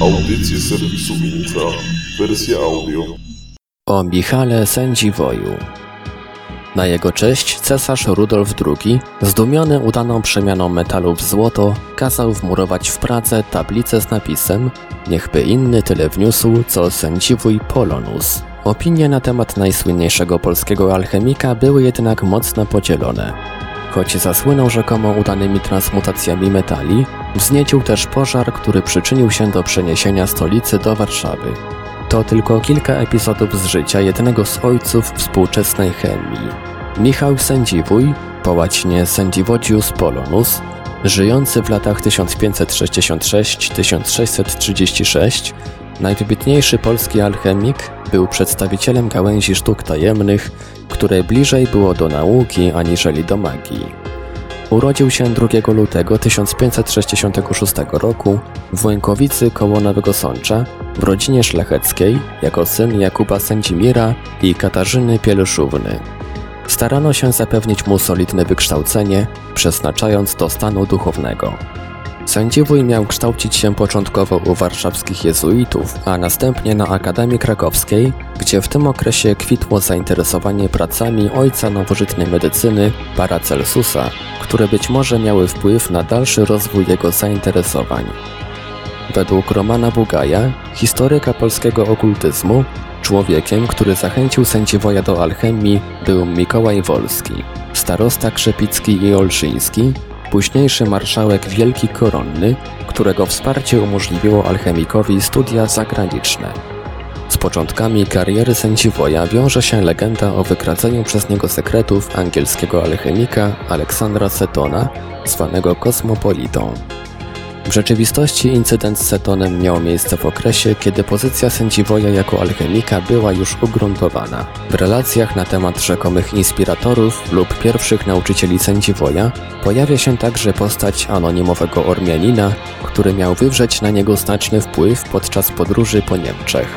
Audycje serwisu Infra, wersja audio. O Michale Sędziwoju. Na jego cześć cesarz Rudolf II, zdumiony udaną przemianą metalu w złoto, kazał wmurować w Pradze tablicę z napisem Niechby inny tyle wniósł, co sędziwój Polonus. Opinie na temat najsłynniejszego polskiego alchemika były jednak mocno podzielone. Choć zasłynął rzekomo udanymi transmutacjami metali, wzniecił też pożar, który przyczynił się do przeniesienia stolicy do Warszawy. To tylko kilka epizodów z życia jednego z ojców współczesnej chemii. Michał Sędziwój, po łacinie Sędziwodzius Polonus, żyjący w latach 1566-1636, najwybitniejszy polski alchemik, był przedstawicielem gałęzi sztuk tajemnych, które bliżej było do nauki aniżeli do magii. Urodził się 2 lutego 1566 roku w Łękowicy koło Nowego Sącza w rodzinie szlacheckiej jako syn Jakuba Sędzimira i Katarzyny Pieluszówny. Starano się zapewnić mu solidne wykształcenie, przeznaczając do stanu duchownego. Sędziwój miał kształcić się początkowo u warszawskich jezuitów, a następnie na Akademii Krakowskiej, gdzie w tym okresie kwitło zainteresowanie pracami ojca nowożytnej medycyny Paracelsusa, które być może miały wpływ na dalszy rozwój jego zainteresowań. Według Romana Bugaja, historyka polskiego okultyzmu, człowiekiem, który zachęcił sędziwoja do alchemii był Mikołaj Wolski, starosta Krzepicki i Olszyński, późniejszy marszałek Wielki Koronny, którego wsparcie umożliwiło alchemikowi studia zagraniczne. Z początkami kariery sędziwoja wiąże się legenda o wykradzeniu przez niego sekretów angielskiego alchemika Aleksandra Setona, zwanego kosmopolitą. W rzeczywistości incydent z Setonem miał miejsce w okresie, kiedy pozycja sędziwoja jako alchemika była już ugruntowana. W relacjach na temat rzekomych inspiratorów lub pierwszych nauczycieli sędziwoja pojawia się także postać anonimowego Ormianina, który miał wywrzeć na niego znaczny wpływ podczas podróży po Niemczech.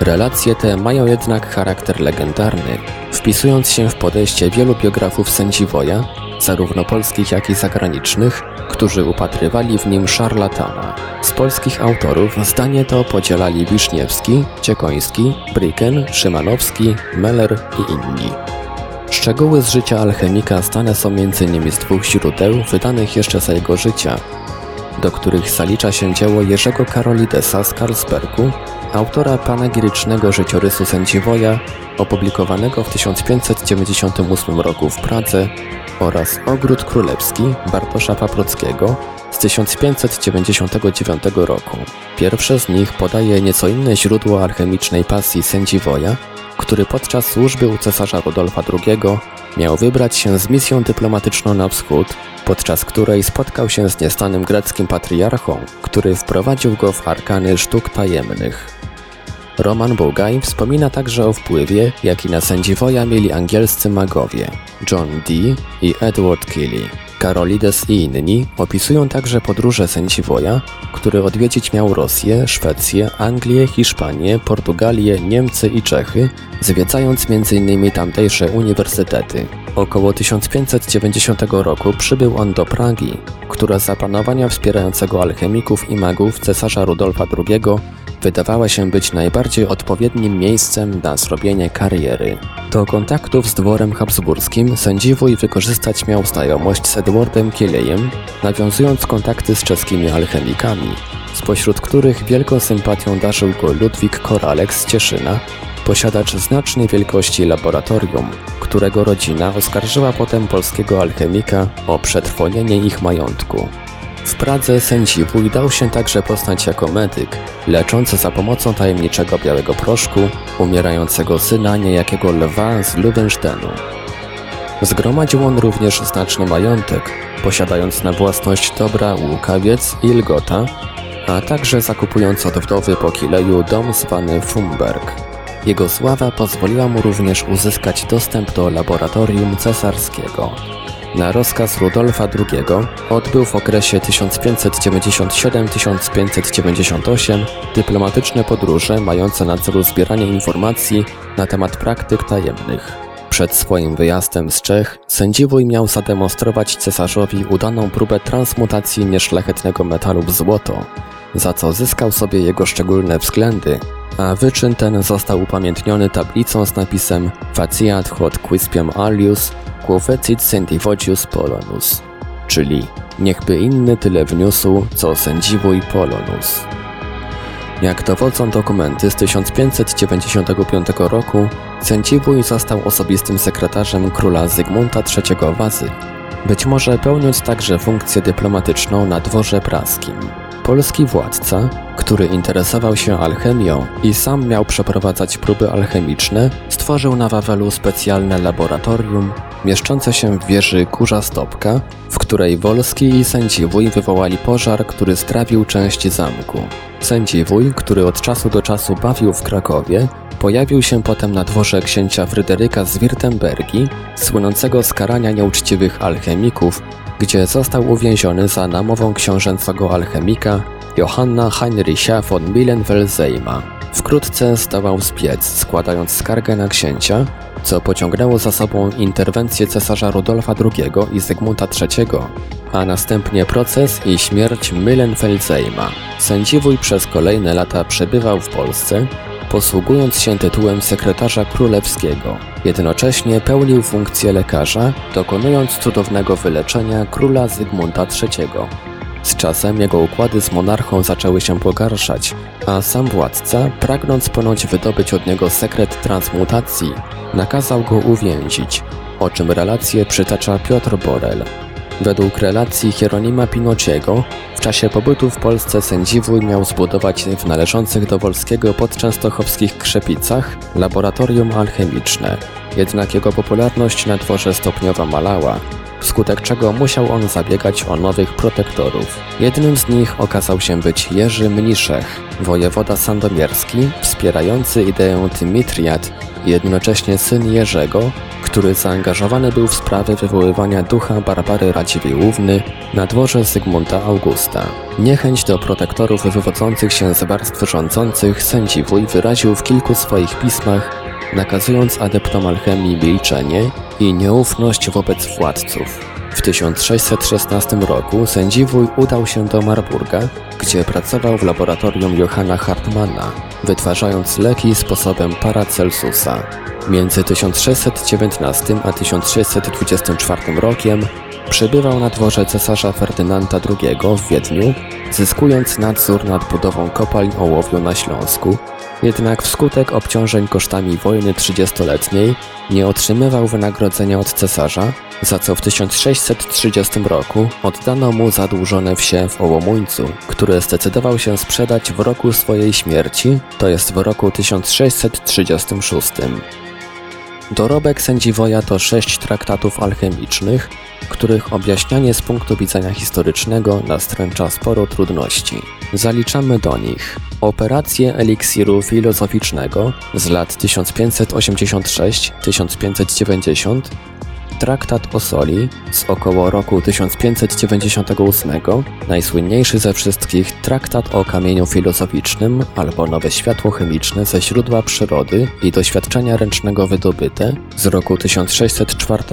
Relacje te mają jednak charakter legendarny, wpisując się w podejście wielu biografów sędziwoja, zarówno polskich jak i zagranicznych, którzy upatrywali w nim szarlatana. Z polskich autorów zdanie to podzielali Wiszniewski, Ciekoński, Briken, Szymanowski, Meller i inni. Szczegóły z życia alchemika znane są m.in. z dwóch źródeł wydanych jeszcze za jego życia, do których zalicza się dzieło Jerzego Karolidesa z Karlsbergu, autora panegirycznego życiorysu sędziwoja, opublikowanego w 1598 roku w Pradze oraz Ogród Królewski Bartosza Paprockiego z 1599 roku. Pierwsze z nich podaje nieco inne źródło alchemicznej pasji sędziwoja, który podczas służby u cesarza Rudolfa II miał wybrać się z misją dyplomatyczną na wschód, podczas której spotkał się z niestanym greckim patriarchą, który wprowadził go w arkany sztuk tajemnych. Roman Bogaj wspomina także o wpływie, jaki na sędziwoja mieli angielscy magowie John Dee i Edward Kelly. Karolides i inni opisują także podróże sędziwoja, który odwiedzić miał Rosję, Szwecję, Anglię, Hiszpanię, Portugalię, Niemcy i Czechy, zwiedzając m.in. tamtejsze uniwersytety. Około 1590 roku przybył on do Pragi, która za panowania wspierającego alchemików i magów cesarza Rudolfa II wydawała się być najbardziej odpowiednim miejscem na zrobienie kariery. Do kontaktów z dworem habsburskim sędziwój wykorzystać miał znajomość z Edwardem Kielejem, nawiązując kontakty z czeskimi alchemikami, spośród których wielką sympatią darzył go Ludwik Koralek z Cieszyna, posiadacz znacznej wielkości laboratorium, którego rodzina oskarżyła potem polskiego alchemika o przetrwonienie ich majątku. W Pradze sędziwój dał się także poznać jako medyk, leczący za pomocą tajemniczego białego proszku umierającego syna niejakiego lwa z Lubensztenu. Zgromadził on również znaczny majątek, posiadając na własność dobra Łukawiec i Lgota, a także zakupując od wdowy po Kileju dom zwany Fumberg. Jego sława pozwoliła mu również uzyskać dostęp do laboratorium cesarskiego. Na rozkaz Rudolfa II odbył w okresie 1597-1598 dyplomatyczne podróże mające na celu zbieranie informacji na temat praktyk tajemnych. Przed swoim wyjazdem z Czech sędziwój miał zademonstrować cesarzowi udaną próbę transmutacji nieszlachetnego metalu w złoto, za co zyskał sobie jego szczególne względy, a wyczyn ten został upamiętniony tablicą z napisem Faciat hot quispiam alius quo fecit sentivogius polonus, czyli niechby inny tyle wniósł, co sędziwój polonus. Jak dowodzą dokumenty z 1595 roku, sędziwój został osobistym sekretarzem króla Zygmunta III Wazy, być może pełniąc także funkcję dyplomatyczną na dworze praskim. Polski władca, który interesował się alchemią i sam miał przeprowadzać próby alchemiczne, stworzył na Wawelu specjalne laboratorium mieszczące się w wieży Kurza Stopka, w której Wolski i Sędziwój wywołali pożar, który strawił część zamku. Sędziwój, który od czasu do czasu bawił w Krakowie, pojawił się potem na dworze księcia Fryderyka z Wirtembergi, słynącego z karania nieuczciwych alchemików, gdzie został uwięziony za namową książęcego alchemika Johanna Heinricha von Millenwelzeima. Wkrótce zdołał zbiec, składając skargę na księcia, co pociągnęło za sobą interwencję cesarza Rudolfa II i Zygmunta III, a następnie proces i śmierć Millenfeldzeima. Sędziwój przez kolejne lata przebywał w Polsce, posługując się tytułem sekretarza królewskiego. Jednocześnie pełnił funkcję lekarza, dokonując cudownego wyleczenia króla Zygmunta III. Z czasem jego układy z monarchą zaczęły się pogarszać, a sam władca, pragnąc ponoć wydobyć od niego sekret transmutacji, nakazał go uwięzić, o czym relację przytacza Piotr Borel. Według relacji Hieronima Pinociego, w czasie pobytu w Polsce sędziwój miał zbudować w należących do Wolskiego podczęstochowskich Krzepicach laboratorium alchemiczne, jednak jego popularność na dworze stopniowo malała, wskutek czego musiał on zabiegać o nowych protektorów. Jednym z nich okazał się być Jerzy Mniszech, wojewoda sandomierski, wspierający ideę Dymitriat jednocześnie syn Jerzego, który zaangażowany był w sprawę wywoływania ducha Barbary Radziwiłłówny na dworze Zygmunta Augusta. Niechęć do protektorów wywodzących się z warstw rządzących sędziwój wyraził w kilku swoich pismach, nakazując adeptom alchemii milczenie i nieufność wobec władców. W 1616 roku sędziwój udał się do Marburga, gdzie pracował w laboratorium Johanna Hartmana, wytwarzając leki sposobem Paracelsusa. Między 1619 a 1624 rokiem przebywał na dworze cesarza Ferdynanda II w Wiedniu, zyskując nadzór nad budową kopalń ołowiu na Śląsku, jednak wskutek obciążeń kosztami wojny trzydziestoletniej nie otrzymywał wynagrodzenia od cesarza, za co w 1630 roku oddano mu zadłużone wsie w Ołomuńcu, które zdecydował się sprzedać w roku swojej śmierci, to jest w roku 1636. Dorobek sędziwoja to sześć traktatów alchemicznych, których objaśnianie z punktu widzenia historycznego nastręcza sporo trudności. Zaliczamy do nich operację eliksiru filozoficznego z lat 1586-1590, traktat o soli z około roku 1598, najsłynniejszy ze wszystkich traktat o kamieniu filozoficznym albo nowe światło chemiczne ze źródła przyrody i doświadczenia ręcznego wydobyte z roku 1604,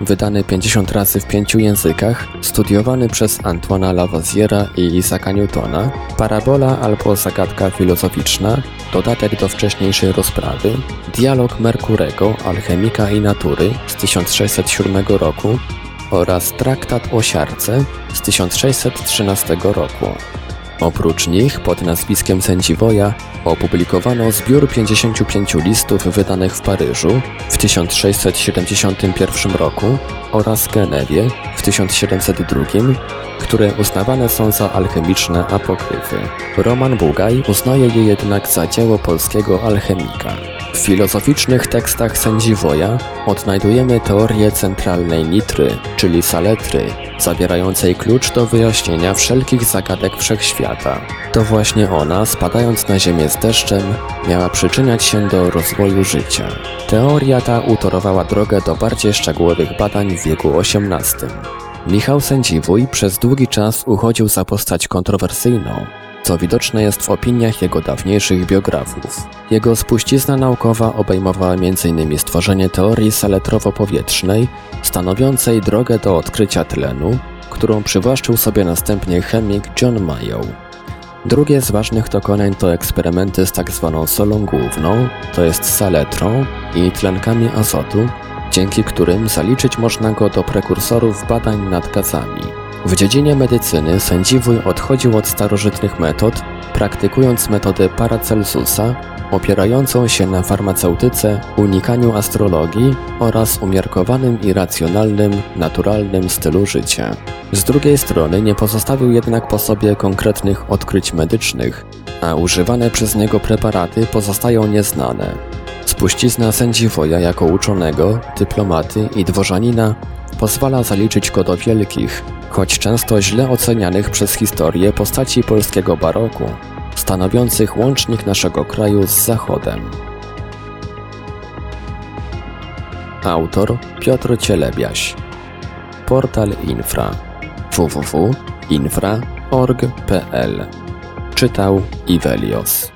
wydany 50 razy w pięciu językach, studiowany przez Antoana Lavoisiera i Isaaca Newtona, parabola albo zagadka filozoficzna, dodatek do wcześniejszej rozprawy, dialog Merkurego, alchemika i natury z 1607 roku oraz traktat o siarce z 1613 roku. Oprócz nich pod nazwiskiem sędziwoja opublikowano zbiór 55 listów wydanych w Paryżu w 1671 roku oraz Genewie w 1702, które uznawane są za alchemiczne apokryfy. Roman Bugaj uznaje je jednak za dzieło polskiego alchemika. W filozoficznych tekstach sędziwoja odnajdujemy teorię centralnej nitry, czyli saletry, zawierającej klucz do wyjaśnienia wszelkich zagadek wszechświata. To właśnie ona, spadając na ziemię z deszczem, miała przyczyniać się do rozwoju życia. Teoria ta utorowała drogę do bardziej szczegółowych badań w wieku XVIII. Michał Sędziwój przez długi czas uchodził za postać kontrowersyjną, co widoczne jest w opiniach jego dawniejszych biografów. Jego spuścizna naukowa obejmowała m.in. stworzenie teorii saletrowo-powietrznej, stanowiącej drogę do odkrycia tlenu, którą przywłaszczył sobie następnie chemik John Mayow. Drugie z ważnych dokonań to eksperymenty z tak zwaną solą główną, to jest saletrą i tlenkami azotu, dzięki którym zaliczyć można go do prekursorów badań nad gazami. W dziedzinie medycyny sędziwój odchodził od starożytnych metod, praktykując metodę Paracelsusa, opierającą się na farmaceutyce, unikaniu astrologii oraz umiarkowanym i racjonalnym, naturalnym stylu życia. Z drugiej strony nie pozostawił jednak po sobie konkretnych odkryć medycznych, a używane przez niego preparaty pozostają nieznane. Spuścizna sędziwoja jako uczonego, dyplomaty i dworzanina pozwala zaliczyć go do wielkich, choć często źle ocenianych przez historię postaci polskiego baroku, stanowiących łącznik naszego kraju z Zachodem. Autor Piotr Cielebiaś. Portal Infra. www.infra.org.pl Czytał Ivelios